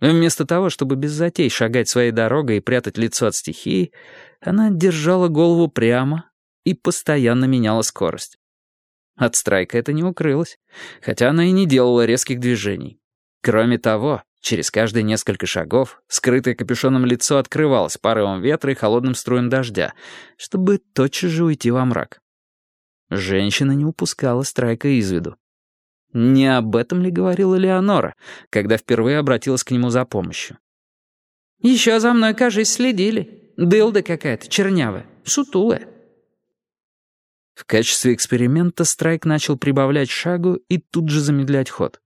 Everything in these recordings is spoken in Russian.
Вместо того, чтобы без затей шагать своей дорогой и прятать лицо от стихии, она держала голову прямо и постоянно меняла скорость. От страйка это не укрылось, хотя она и не делала резких движений. Кроме того, через каждые несколько шагов скрытое капюшоном лицо открывалось порывом ветра и холодным струем дождя, чтобы тотчас же уйти во мрак. Женщина не упускала страйка из виду. Не об этом ли говорила Леонора, когда впервые обратилась к нему за помощью? «Еще за мной, кажись, следили. Дылда какая-то, чернявая, сутулая». В качестве эксперимента Страйк начал прибавлять шагу и тут же замедлять ход.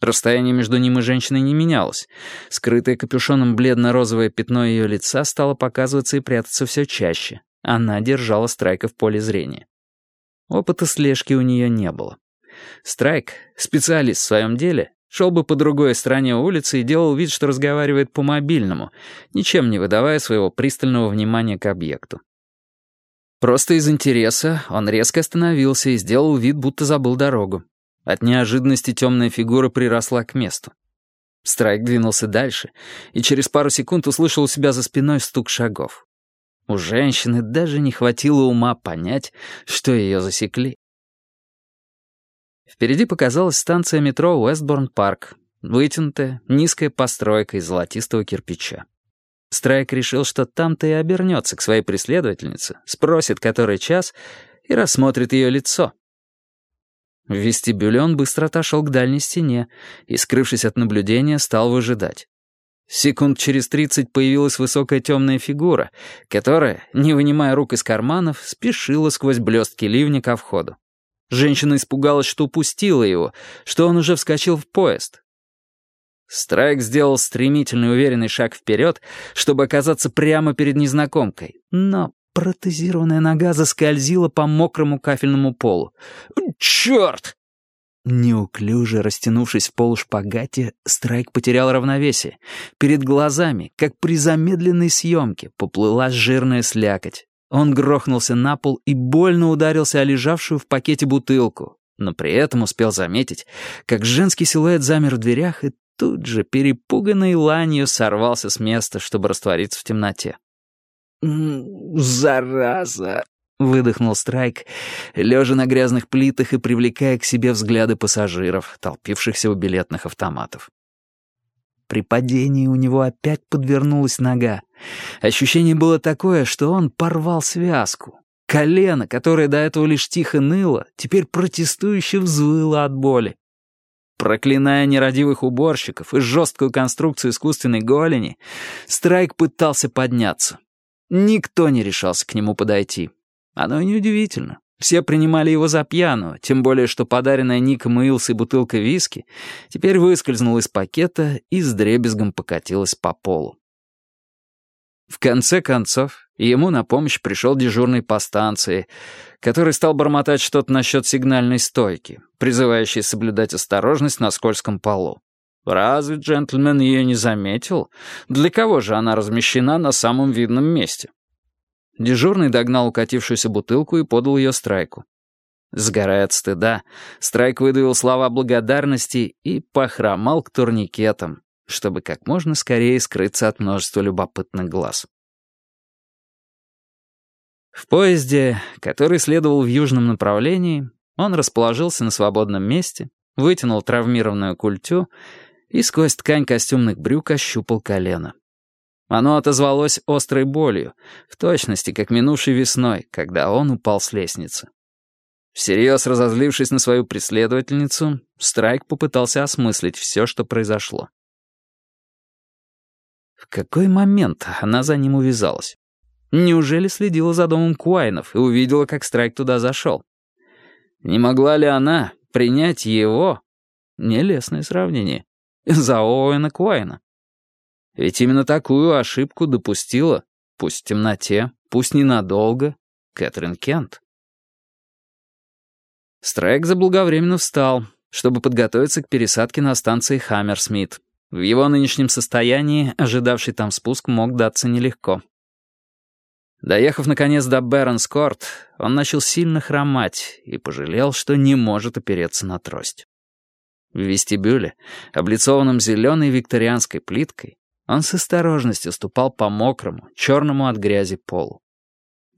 Расстояние между ним и женщиной не менялось. Скрытое капюшоном бледно-розовое пятно ее лица стало показываться и прятаться все чаще. Она держала Страйка в поле зрения. Опыта слежки у нее не было. Страйк, специалист в своем деле, шел бы по другой стороне улицы и делал вид, что разговаривает по мобильному, ничем не выдавая своего пристального внимания к объекту. Просто из интереса он резко остановился и сделал вид, будто забыл дорогу. От неожиданности темная фигура приросла к месту. Страйк двинулся дальше и через пару секунд услышал у себя за спиной стук шагов. У женщины даже не хватило ума понять, что ее засекли. Впереди показалась станция метро Уэстборн-парк, вытянутая, низкая постройка из золотистого кирпича. Страйк решил, что там-то и обернется к своей преследовательнице, спросит, который час, и рассмотрит ее лицо. В вестибюле он быстро отошел к дальней стене и, скрывшись от наблюдения, стал выжидать. Секунд через тридцать появилась высокая темная фигура, которая, не вынимая рук из карманов, спешила сквозь блестки ливня ко входу. Женщина испугалась, что упустила его, что он уже вскочил в поезд. Страйк сделал стремительный уверенный шаг вперед, чтобы оказаться прямо перед незнакомкой, но протезированная нога заскользила по мокрому кафельному полу. «Черт!» Неуклюже растянувшись в полушпагате, Страйк потерял равновесие. Перед глазами, как при замедленной съемке, поплыла жирная слякоть. Он грохнулся на пол и больно ударился о лежавшую в пакете бутылку, но при этом успел заметить, как женский силуэт замер в дверях и тут же, перепуганный ланью, сорвался с места, чтобы раствориться в темноте. «Зараза!» — выдохнул Страйк, лежа на грязных плитах и привлекая к себе взгляды пассажиров, толпившихся у билетных автоматов. При падении у него опять подвернулась нога. Ощущение было такое, что он порвал связку. Колено, которое до этого лишь тихо ныло, теперь протестующе взвыло от боли. Проклиная нерадивых уборщиков и жесткую конструкцию искусственной голени, Страйк пытался подняться. Никто не решался к нему подойти. Оно и неудивительно. Все принимали его за пьяного, тем более, что подаренная Ником Уиллс и бутылка виски теперь выскользнула из пакета и с дребезгом покатилась по полу. В конце концов, ему на помощь пришел дежурный по станции, который стал бормотать что-то насчет сигнальной стойки, призывающей соблюдать осторожность на скользком полу. Разве джентльмен ее не заметил? Для кого же она размещена на самом видном месте? Дежурный догнал укатившуюся бутылку и подал ее Страйку. Сгорая от стыда, Страйк выдавил слова благодарности и похромал к турникетам, чтобы как можно скорее скрыться от множества любопытных глаз. В поезде, который следовал в южном направлении, он расположился на свободном месте, вытянул травмированную культю и сквозь ткань костюмных брюк ощупал колено. Оно отозвалось острой болью, в точности, как минувшей весной, когда он упал с лестницы. Всерьез разозлившись на свою преследовательницу, Страйк попытался осмыслить все, что произошло. В какой момент она за ним увязалась? Неужели следила за домом Куайнов и увидела, как Страйк туда зашел? Не могла ли она принять его, нелестное сравнение, за Оуэна Куайна? Ведь именно такую ошибку допустила, пусть в темноте, пусть ненадолго, Кэтрин Кент. Страйк заблаговременно встал, чтобы подготовиться к пересадке на станции Хаммерсмит. В его нынешнем состоянии ожидавший там спуск мог даться нелегко. Доехав, наконец, до Бернскорт, он начал сильно хромать и пожалел, что не может опереться на трость. В вестибюле, облицованном зеленой викторианской плиткой, он с осторожностью ступал по мокрому, черному от грязи полу.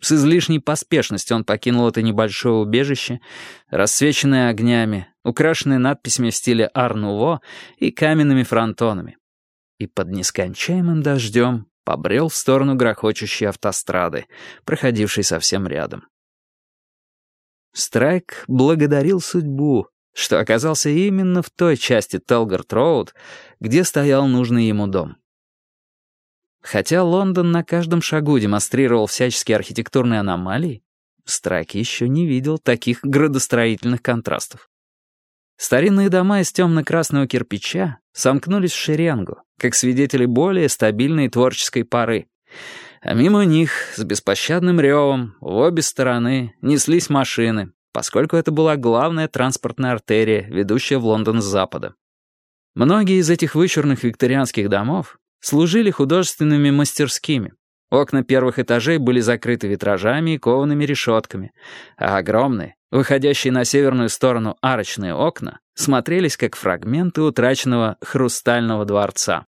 С излишней поспешностью он покинул это небольшое убежище, рассвеченное огнями, украшенное надписями в стиле ар-нуво и каменными фронтонами. И под нескончаемым дождем побрел в сторону грохочущей автострады, проходившей совсем рядом. Страйк благодарил судьбу, что оказался именно в той части Телгард-Роуд, где стоял нужный ему дом. Хотя Лондон на каждом шагу демонстрировал всяческие архитектурные аномалии, Страйк еще не видел таких градостроительных контрастов. Старинные дома из темно-красного кирпича сомкнулись в шеренгу, как свидетели более стабильной творческой поры. А мимо них, с беспощадным ревом, в обе стороны неслись машины, поскольку это была главная транспортная артерия, ведущая в Лондон с запада. Многие из этих вычурных викторианских домов служили художественными мастерскими. Окна первых этажей были закрыты витражами и коваными решетками, а огромные, выходящие на северную сторону арочные окна смотрелись как фрагменты утраченного хрустального дворца.